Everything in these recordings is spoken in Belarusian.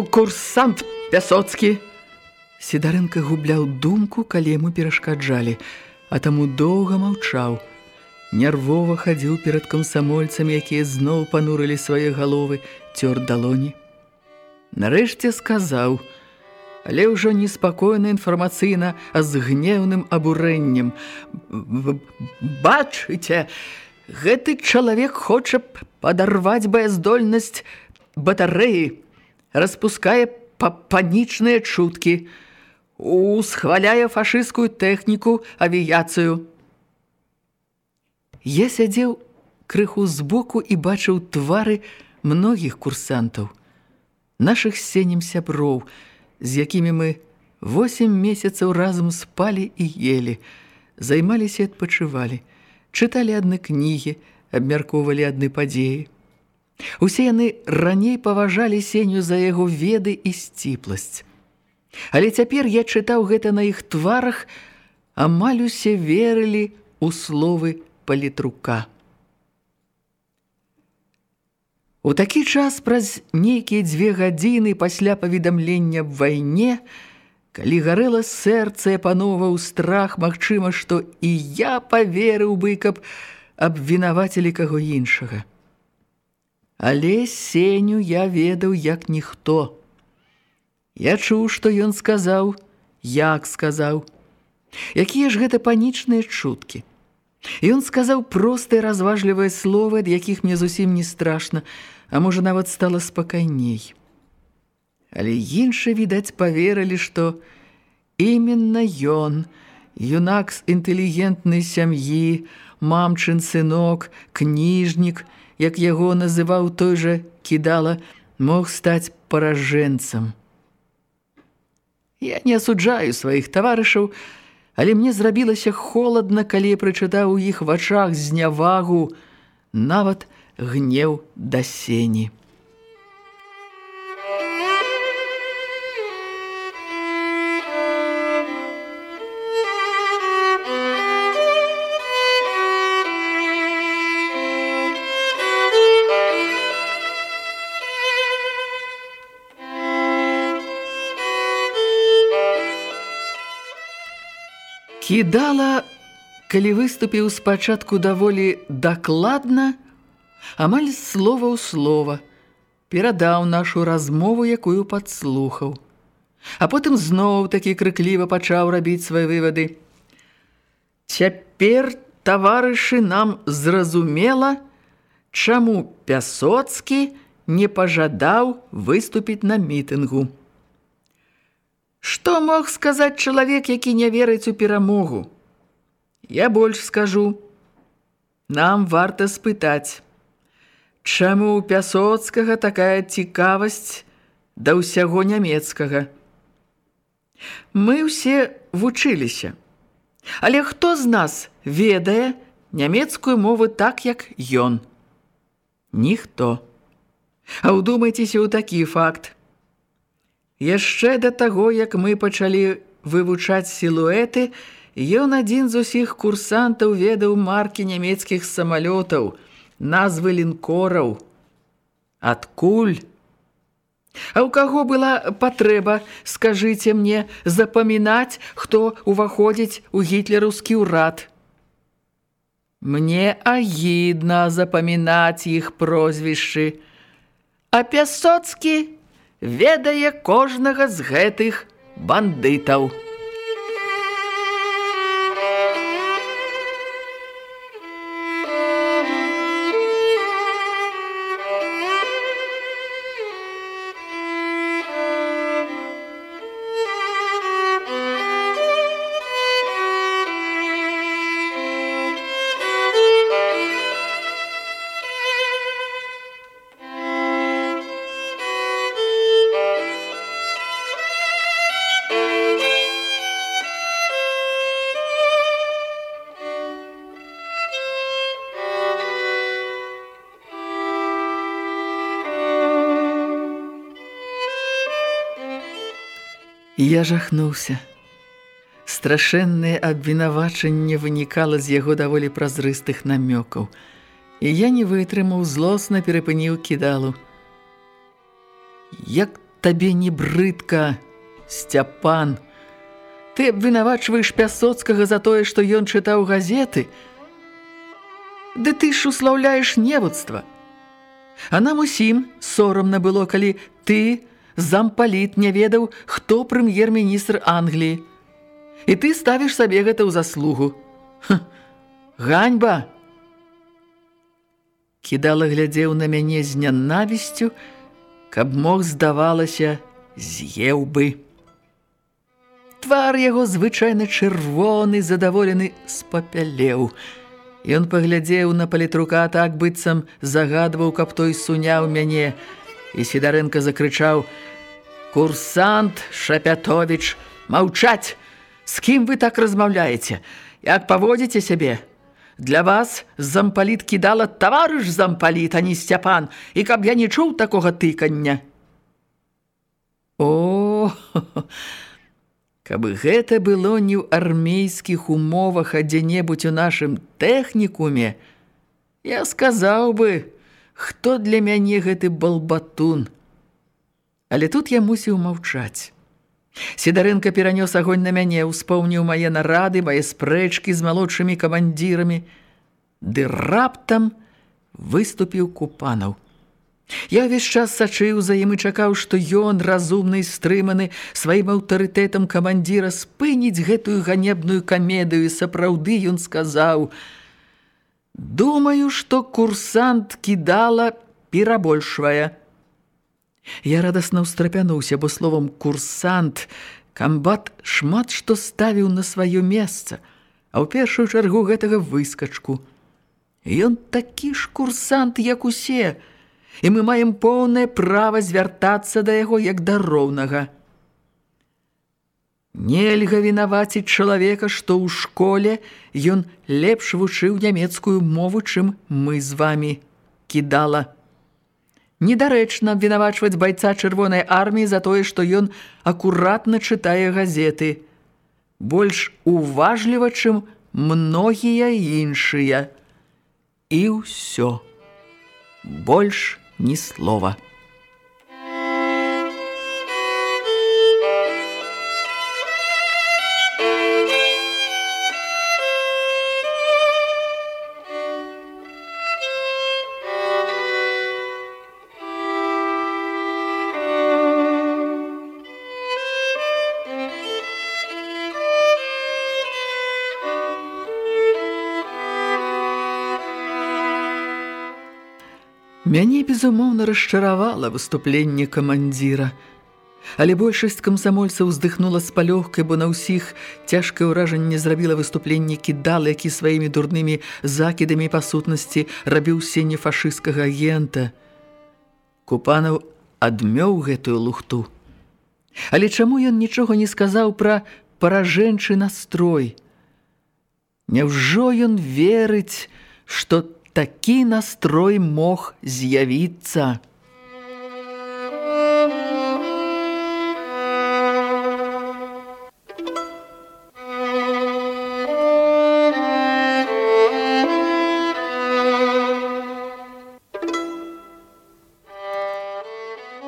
Курсант пясоцкі. Сідарынка губляў думку калі яму перашкаджалі а таму доўга маўчаў. Нервова хадзіў перад камсамольцамі якія зноў панурылі свае галовы цёр далоні. Нарэшце сказаў але ўжо неспакойна інфармацыйна а з гнеўным абурэннем. Бачыце гэты чалавек хоча падарваць баяздольнасць батарэі распускае панічныя чуткі, усхваляе фашысцкую тэхніку, авіяцыю. Я сядзеў крыху збоку і бачыў твары многіх курсантаў, нашых сенем сяброў, з якімі мы восем месяцаў разам спалі і ели, займаліся і адпачывалі, чыталі адны кнігі, абмяркоўвалі адны падзеі. Усе яны раней паважалі сеню за яго веды і сціпласць. Але цяпер я чытаў гэта на іх тварах, амаль усе верылі ў словы палітрука. У такі час праз нейкія дзве гадзіны пасля паведамлення аб вайне, калі гарэла сэрца панова ў страх, магчыма, што і я паверыў бы, каб абвінавацілі каго іншага. Але сеню я ведаў як ніхто. Я чуў, што ён сказаў, як сказаў. Якія ж гэта панічныя чуткі. Ён сказаў простыя разважлівыя словы, ад якіх мне зусім не страшна, а можа нават стала спакайней. Але іншы, відаць, паверылі, што іменна ён, юнак з інтэлігентнай сям'і, мамчын сынок, кніжнік – як яго называў той жа кідала, мог стаць паражэнцам. Я не асуджаю сваіх таварышаў, але мне зрабілася холадна, калі я прычытаў у іх вачах знявагу, нават гнеў да сені. Кідала, калі выступіў спачатку даволі дакладна, амаль слова ў слова, перадаў нашу размову, якую падслухаў. А потым зноў такі крыкліва пачаў рабіць свае вывады. Цяпер, таварышы, нам зразумела, чаму Пясоцкі не пажадаў выступіць на мітынгу. Што мог сказаць чалавек, які не верыць у перамогу? Я больш скажу. Нам варта спытаць, чаму у Пясоцкага такая цікавасць да ўсяго нямецкага? Мы ўсе вучыліся. Але хто з нас ведае нямецкую мову так, як ён? Ніхто. А ўдумайцеся ў такі факт – Яшчэ да таго, як мы пачалі вывучаць сілуэты, ён адзін з усіх курсантаў ведаў маркі нямецкіх самалётаў, назвы лінкораў. Адкуль? А ў каго была патрэба, скажыце мне, запамінаць, хто ўваходзіць у гітлераўскі ўрад? Мне агідна запамінаць іх прозвішчы. А Пясоцкі ведае кожнага з гэтых бандытаў. Я жахнуўся. Страшэннае абвінавачанне вынікала з яго даволі празрыстых намёкаў. І я не вытрымаў злосна перапыніў кідалу. Як табе не брыдка, Сцяпан! Ты абвінавачваеш Пясоцкага за тое, што ён чытаў газеты? Ды ты ж услаўляеш невуцтва. А нам усім сорамна было, калі ты зампаліт не ведаў, хто прэм'ер-міністр Англіі. І ты ставіш сабе гэта ў заслугу. Ха, ганьба! Кідала глядзеў на мяне з нянавісцю, каб мог, здавалася, з'еў бы. Твар яго звычайна чырвоны, задаволены, спапялеў. Ён паглядзеў на палітрука так быццам загадваў, каб той суняў мяне, І Сідарэнка закрычаў: « Курсант Шапятовіч, маўчаць! З кім вы так размаўляеце? Як паводзіце сябе? Для вас зампаліт кідала таварыш зампаліт, а не сцяпан, і каб я не чуў такога тыкання. О, каб гэта было не ў армейскіх умовах, а дзе-небудзь у нашым тэхнікуме, я сказаў бы, хто для мяне гэты балбатун. Але тут я мусіў маўчаць. Сідарынка перанёс агонь на мяне, успомніў мае нарады, мае спрэчкі з малодшымі камандзірамі, ды раптам выступіў купанаў. Я ўвесь час сачыў за ім і чакаў, што ён, разумны і стрыманы, сваім аўтарытэтам камандзіра спыніць гэтую ганебную камедыю, і сапраўды ён сказаў: « Думаю, што курсант кідала перабольшвае. Я радасна ўстрапянуўся, бо словам «курсант» камбат шмат што ставіў на сваё месца, а ў першую чаргу гэтага выскачку. Ён такі ж курсант, як усе, і мы маем поўнае права звяртацца да яго як да роўнага. Нельга вінаваціць чалавека, што ў школе ён лепш вучыў нямецкую мову, чым мы з вамі кідала. Недарэчна абвінавачваць байца чырвонай арміі за тое, што ён акуратна чытае газеты. Больш уважліва, чым многія іншыя. І ўсё. Больш ні слова. Мяне, безумоўна, расчаравала выступленне камандзіра. Але большасць камсамольцаў уздыхнула з палёгкай, бо на ўсіх цяжкае ўражанне зрабіла выступленне кідал, які сваімі дурнымі закідамі па сутнасці рабіў сенне фашысцкага агента. Купанаў адмёў гэтую лухту. Але чаму ён нічога не сказаў пра паражэнчы настрой? Няўжо ён верыць, што такі настрой мог з'явіцца.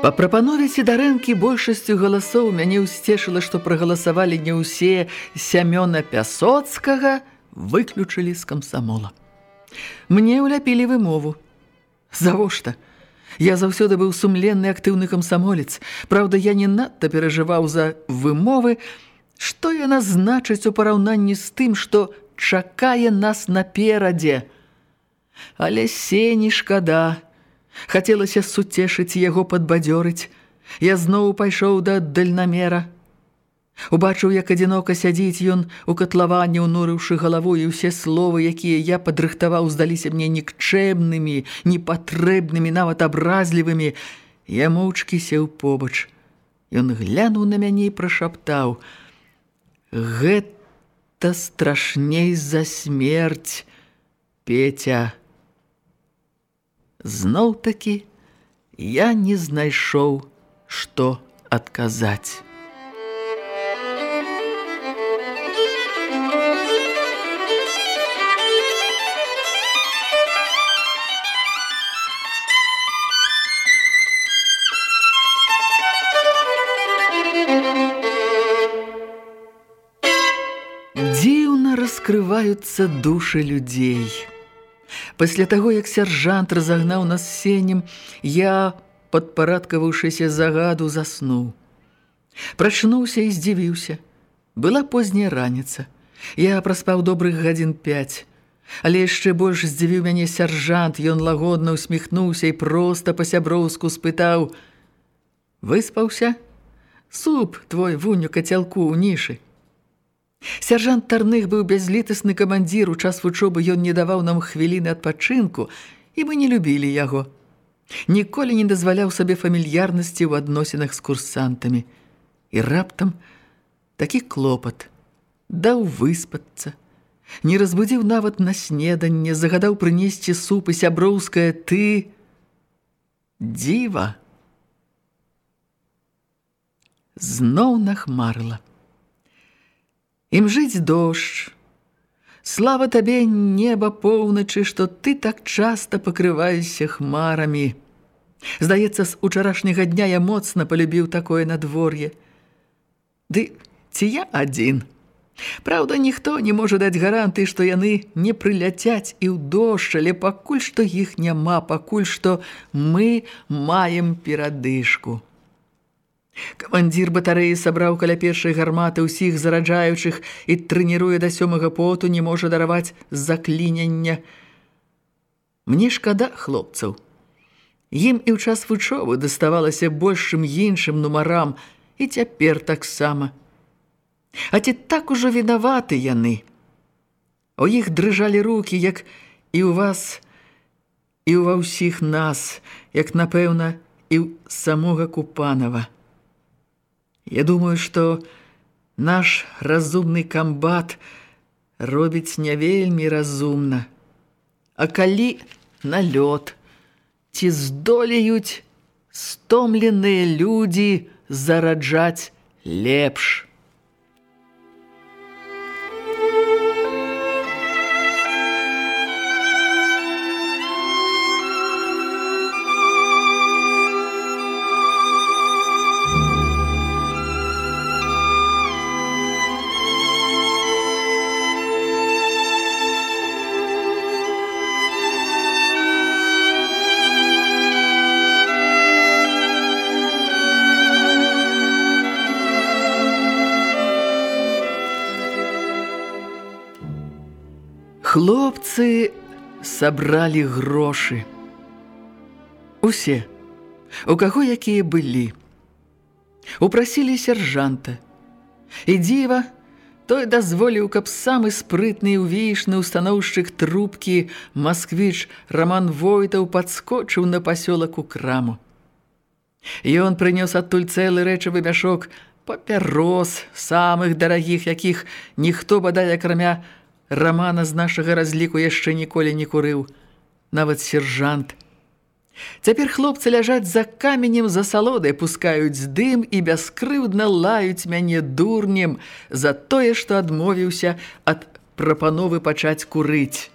Па прапанове седарэнкі большасцю галасоў мяне ўсцешыла, што прагаласавалі не ўсе сямёна Пясоцкага, выключылі з камсамола. Мне ўляпілі вымову. Завошта? Я заўсёды быў сумленны актыўны камсамолец. Праўда, я не надта перажываў за вымовы, што яна значыць у параўнанні з тым, што чакае нас наперадзе. Але сені шкада. Хацелася суцешыць яго падбадзёрыць. Я зноў пайшоў да дальнамера. Убачыў, як адзінока сядзіць ён у катлаванні, унурыўшы галаву, і ўсе словы, якія я падрыхтаваў, здаліся мне нікчэмнымі, непатрэбнымі, нават абразлівымі. Я моўчкі сеў побач. Ён глянуў на мяне і прашаптаў: « Гэта страшней за смерць, Петя. Зноў-такі я не знайшоў, што адказаць. Дзіўна раскрываюцца душы людзей. Пасля таго, як сяржант разагнаў нас сенем, я, падпарадкаваўшыся загаду, заснуў. Прачнуўся і здзівіўся. Была позняя раніца. Я праспаў добрых гадзін пяць. Але яшчэ больш здзівіў мяне сяржант, ён лагодна усміхнуўся і проста па-сяброўску спытаў: « Выспаўся? Суп твой вуню кацялку ў нішы. Сяржант Тарных быў бязлітасны камандзір, у час вучобы ён не даваў нам хвіліны адпачынку, і мы не любілі яго. Ніколі не дазваляў сабе фамільярнасці ў адносінах з курсантамі. І раптам такі клопат даў выспацца. Не разбудзіў нават на снеданне, загадаў прынесці суп і сяброўскае ты дзіва. Зноў нахмарыла. Ім жыць дождж. Слава табе, неба поўначы, што ты так часта пакрываешся хмарамі. Здаецца, з учарашняга дня я моцна полюбіў такое надвор'е. Ды ці я адзін? Праўда, ніхто не можа даць гаранты, што яны не прыляцяць і ў дождж, але пакуль што іх няма, пакуль што мы маем перадышку. Камандзір батарэі сабраў каля першай гарматы ўсіх зараджаючых і трэніруе да сёмага поту, не можа дараваць заклінення. Мне шкада хлопцаў. Ім і ў час вучовы даставалася большым іншым нумарам, і цяпер таксама. А ці так ужо вінаваты яны? У іх дрыжалі рукі, як і ў вас, і ўва ўсіх нас, як, напэўна, і ў самога Купанова. Я думаю, што наш разумны камбат робіць не вельмі разумна. А калі на лёд, ці здолеюць стомленыя людзі зараджаць лепш. Хлопцы сабралі грошы. Усе, у каго якія былі. Упрасілі сяржанта. І дзіва, той дазволіў, каб самы спрытны і увейшны устаноўшчык трубкі Масквіч Раман Войтаў падскочыў на пасёлак у краму. Ён прынёс адтуль цэлы рэчавы мяшок папярос, самых дарагіх, якіх ніхто бадай акрамя Рамана з нашага разліку яшчэ ніколі не курыў, нават сержант. Цяпер хлопцы ляжаць за каменем за салодай, пускаюць дым і бяскрыўдна лаюць мяне дурнем за тое, што адмовіўся ад прапановы пачаць курыць.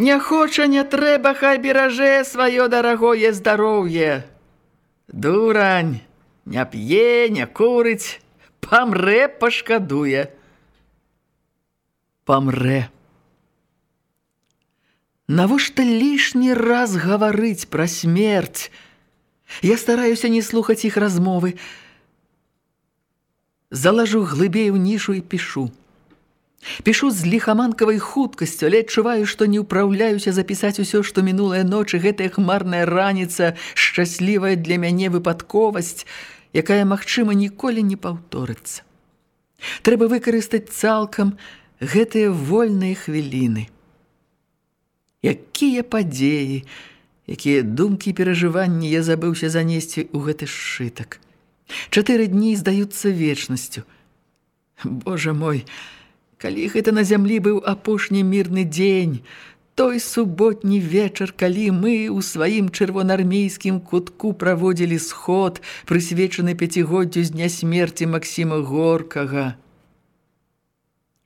Не хоча, не трэба, хай беражэ сваё дарагое здароўе. Дурань, не п'е, не курыць, памрэ пашкадуе. Памрэ. Навошта лішні раз гаварыць пра смерць? Я стараюся не слухаць іх размовы. Залажу глыбей у нішу і пішу. Пішу з ліхаманкавай хуткасцю, але адчуваю, што не ўпраўляюся запісаць усё, што мінулая ноч гэтая хмарная раніца, шчаслівая для мяне выпадковасць, якая, магчыма, ніколі не паўторыцца. Трэба выкарыстаць цалкам гэтыя вольныя хвіліны. Якія падзеі, якія думкі і перажыванні я забыўся занесці ў гэты сшытак. Чатыры дні здаюцца вечнасцю. Божа мой, калі гэта на зямлі быў апошні мірны дзень, той суботні вечар, калі мы ў сваім чырвонаармейскім кутку праводзілі сход, прысвечаны пяцігоддзю з дня смерці Максіма Горкага.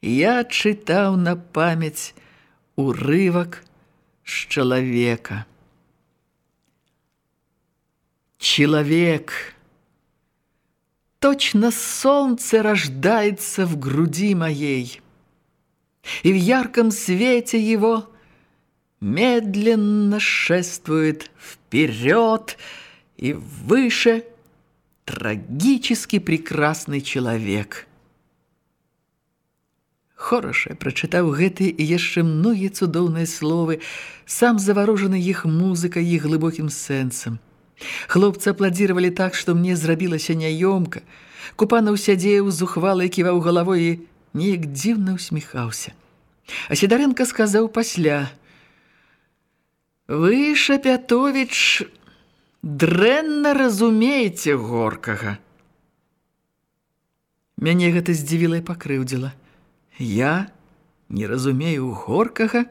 Я чытаў на памяць урывак з чалавека. Человек – Точно солнце рождается в груди моей, И в ярком свете его Медленно шествует вперед И выше трагически прекрасный человек. Хороша прачытаў гэты і яшчэ многія цудоўныя словы, сам заварожаны іх музыкай і глыбокім сэнсам. Хлопцы апладзіравалі так, што мне зрабілася няёмка. Купанаў сядзеў, зухвала і ківаў галавой і неяк дзіўна ўсміхаўся. А Сідарэнка сказаў пасля: « Вы, Шапятовіч, дрэнна разумееце горкага. Мяне гэта здзівіла і пакрыўдзіла. Я не разумею горкага.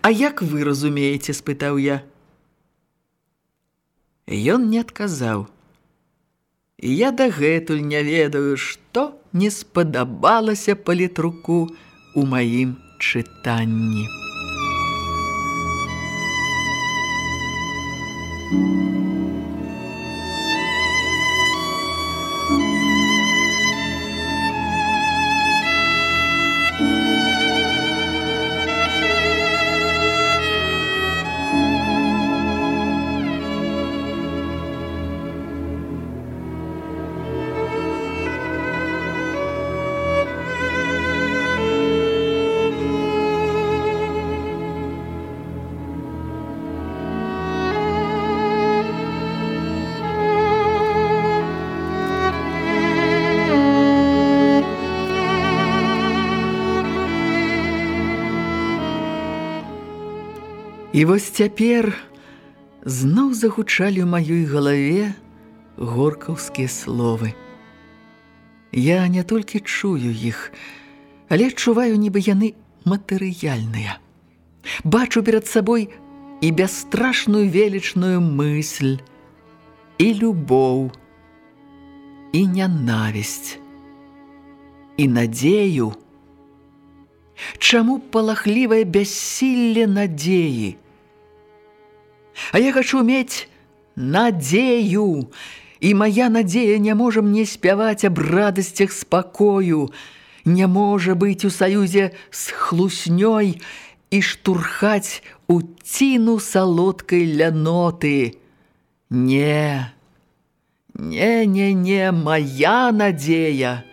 А як вы разумееце, спытаў я. Ён не адказаў. Я дагэтуль не ведаю, што не спадабалася палітруку ў маім чытанні. Thank you. І вось цяпер зноў загучалі ў маёй галаве горкаўскія словы. Я не толькі чую іх, але адчуваю, нібы яны матэрыяльныя. Бачу перад сабой і бясстрашную велічную мысль, і любоў, і нянавісць, і надзею. Чаму палахлівае бяссілле надзеі? А я хочу мець надзею, і моя надзея не можа мне спяваць аб радасцях спакою, не можа быць у саюзе з хлуснёй і штурхаць у ціну салодкай ляноты. Не, не, не, не, моя надзея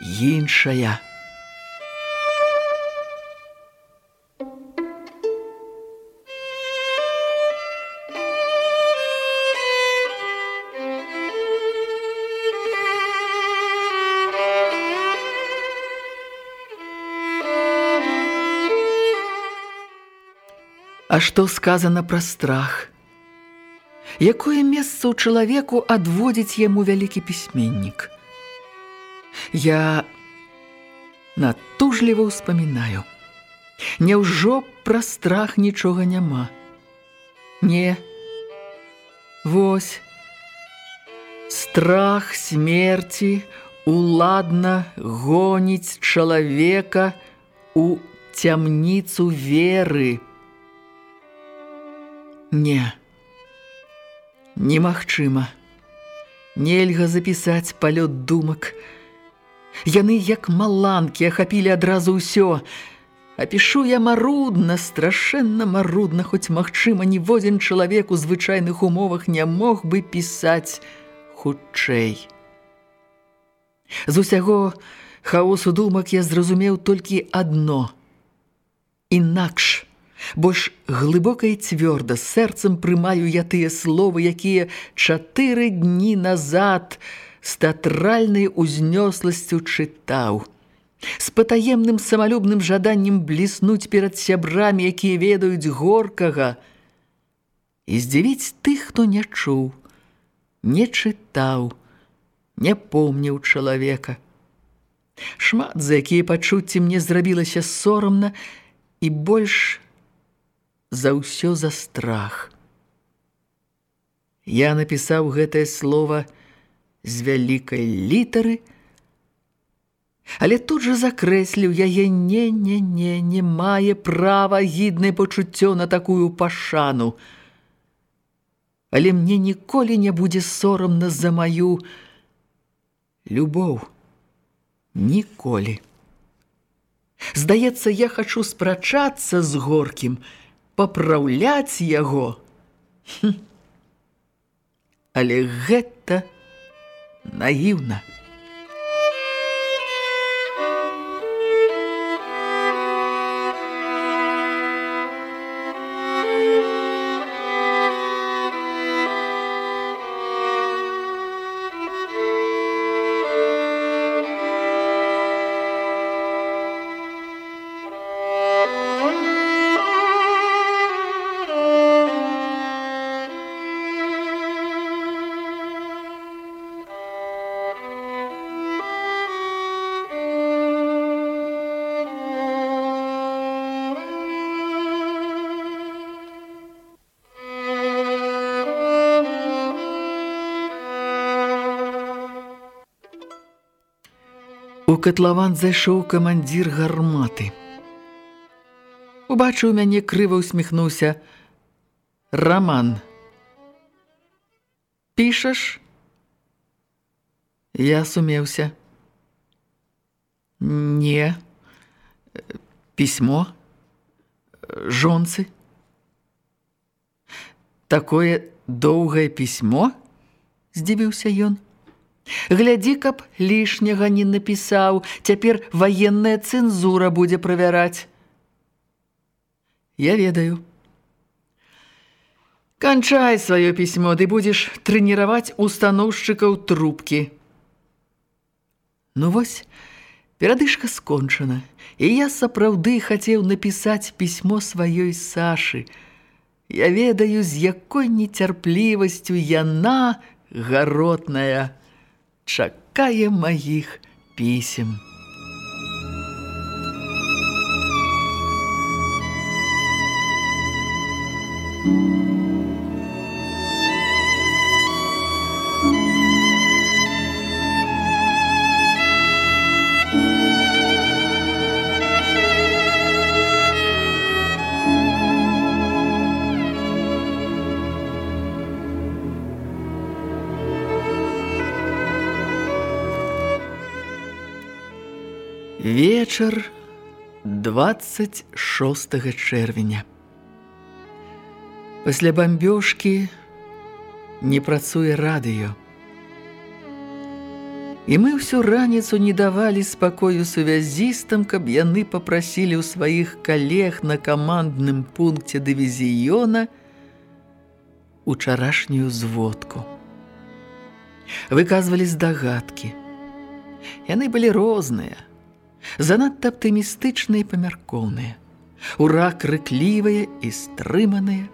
іншая. А што сказана пра страх? Якое месца ў чалавеку адводзіць яму вялікі пісьменнік? Я натужліва ўспамінаю. Няўжо пра страх нічога няма? Не. Вось. Страх смерці уладна гоніць чалавека у цямніцу веры. Не, немагчыма. Нельга запісаць палёт думак. Яны, як маланкі, ахапілі адразу ўсё. Апішу я марудна, страшэнна марудна, хоць, магчыма, ніводзін чалавек у звычайных умовах не мог бы пісаць хутчэй. З усяго хаосу думак я зразумеў толькі адно. Інакш, больш глыбока і цвёрда сэрцам прымаю я тыя словы, якія чатыры дні назад з тэатральнай узнёсласцю чытаў. З патаемным самалюбным жаданнем бліснуць перад сябрамі, якія ведаюць горкага, і здзівіць тых, хто не чуў, не чытаў, не помніў чалавека. Шмат за якія пачуцці мне зрабілася сорамна і больш за ўсё за страх. Я напісаў гэтае слово з вялікай літары, але тут жа закрэсліў яе не не не не мае права гіднае пачуццё на такую пашану. Але мне ніколі не будзе сорамна за маю любоў ніколі. Здаецца, я хачу спрачацца з горкім, папраўляць яго. Хм. Але гэта наіўна. У катлаван зайшоў камандзір гарматы. Убачыў мяне крыва усміхнуўся. Раман. Пішаш? Я сумеўся. Не. Пісьмо. Жонцы. Такое доўгае пісьмо? Здзівіўся ён. Глядзі, каб лішняга не напісаў, цяпер ваенная цэнзура будзе правяраць. Я ведаю. Канчай сваё пісьмо, ты будзеш трэніраваць устаноўшчыкаў трубкі. Ну вось, перадышка скончана, і я сапраўды хацеў напісаць пісьмо сваёй Сашы. Я ведаю, з якой нецярплівасцю яна гаротная чакае маіх пісем. Вечар 26 чэрвеня. Пасля бамбёжкі не працуе радыё. І мы ўсю раніцу не давалі спакою сувязістам, каб яны папрасілі ў сваіх калег на камандным пункце дывізіёна учарашнюю зводку. Выказвалі здагадкі. Яны былі розныя – занадта аптымістычныя і памяркоўныя, ура крыклівыя і стрыманыя.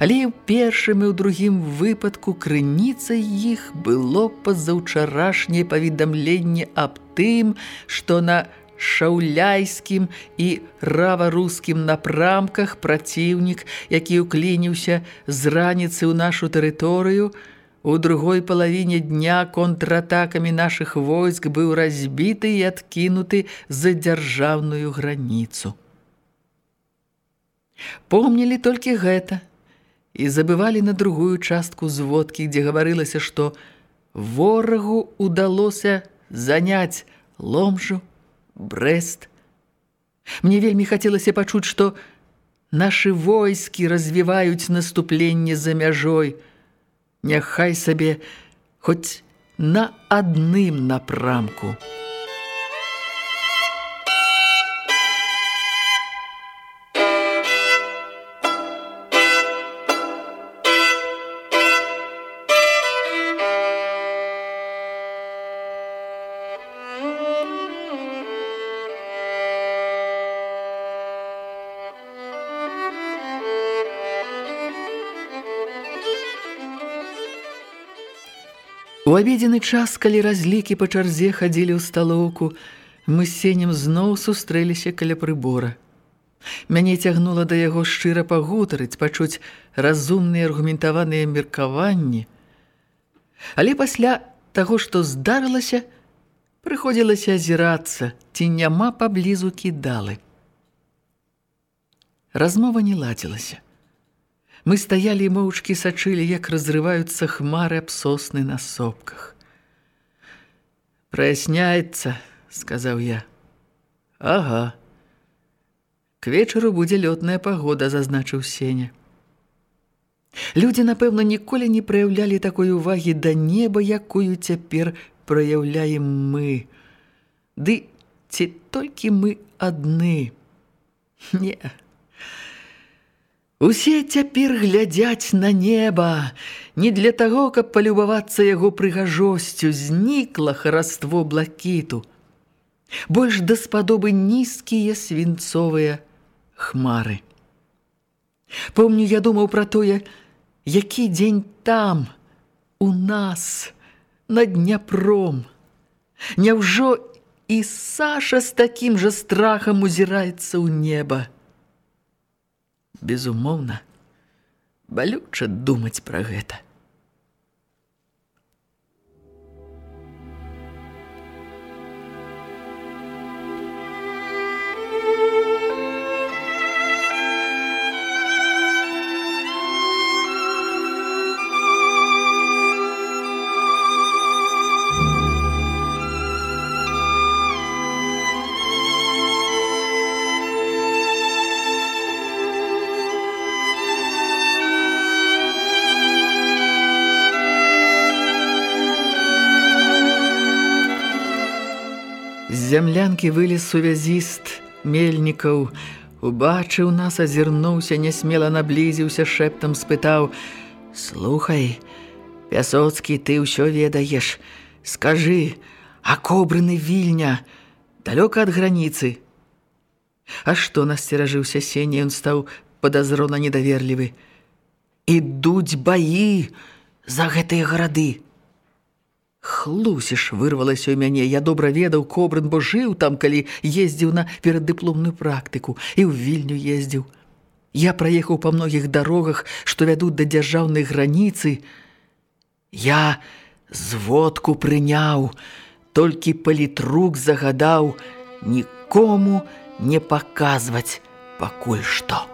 Але і ў першым і ў другім выпадку крыніцай іх было пазаўчарашняе паведамленне аб тым, што на шаўляйскім і раварускім напрамках праціўнік, які ўклініўся з раніцы ў нашу тэрыторыю, У другой палавіне дня контратакамі нашых войск быў разбіты і адкінуты за дзяржаўную граніцу. Помнілі толькі гэта і забывалі на другую частку зводкі, дзе гаварылася, што ворагу удалося заняць ломжу, брест. Мне вельмі хацелася пачуць, што нашы войскі развіваюць наступленне за мяжой – няхай сабе хоць на адным напрамку. У абедзены час, калі разлікі па чарзе хадзілі ў сталоўку, мы з сенем зноў сустрэліся каля прыбора. Мяне цягнула да яго шчыра пагутарыць, пачуць разумныя аргументаваныя меркаванні. Але пасля таго, што здарылася, прыходзілася азірацца, ці няма паблізу кідалы. Размова не ладзілася. Мы стаялі моўчкі сачылі, як разрываюцца хмары аб сосны на сопках. «Праясняецца», — сказаў я. «Ага. К вечару будзе лётная пагода», — зазначыў Сеня. Людзі, напэўна, ніколі не праяўлялі такой увагі да неба, якую цяпер праяўляем мы. Ды ці толькі мы адны? Не, Усе цяпер глядзяць на неба, не для таго, каб палюбавацца яго прыгажосцю, знікла хараство блакіту. Больш даспадобы нізкія свінцовыя хмары. Помню, я думаў пра тое, які дзень там, у нас, над Дняпром. Няўжо і Саша з такім жа страхам узіраецца ў неба безумоўна, балюча думаць пра гэта. Зямлянкі вылез сувязіст мельнікаў, убачыў нас, азірнуўся, нясмела наблізіўся, шэптам спытаў: « Слухай, Пясоцкі, ты ўсё ведаеш. Скажы, а кобрыны вільня далёка ад граніцы. А што насцеражыўся сеня, ён стаў падазрона недаверлівы. Ідуць баі за гэтыя гарады. Хлусіш вырвалася ў мяне. Я добра ведаў кобрын, бо жыў там, калі ездзіў на пераддыпломную практыку і ў вільню ездзіў. Я праехаў па многіх дарогах, што вядуць да дзяржаўнай граніцы. Я зводку прыняў, толькі палітрук загадаў нікому не паказваць пакуль што.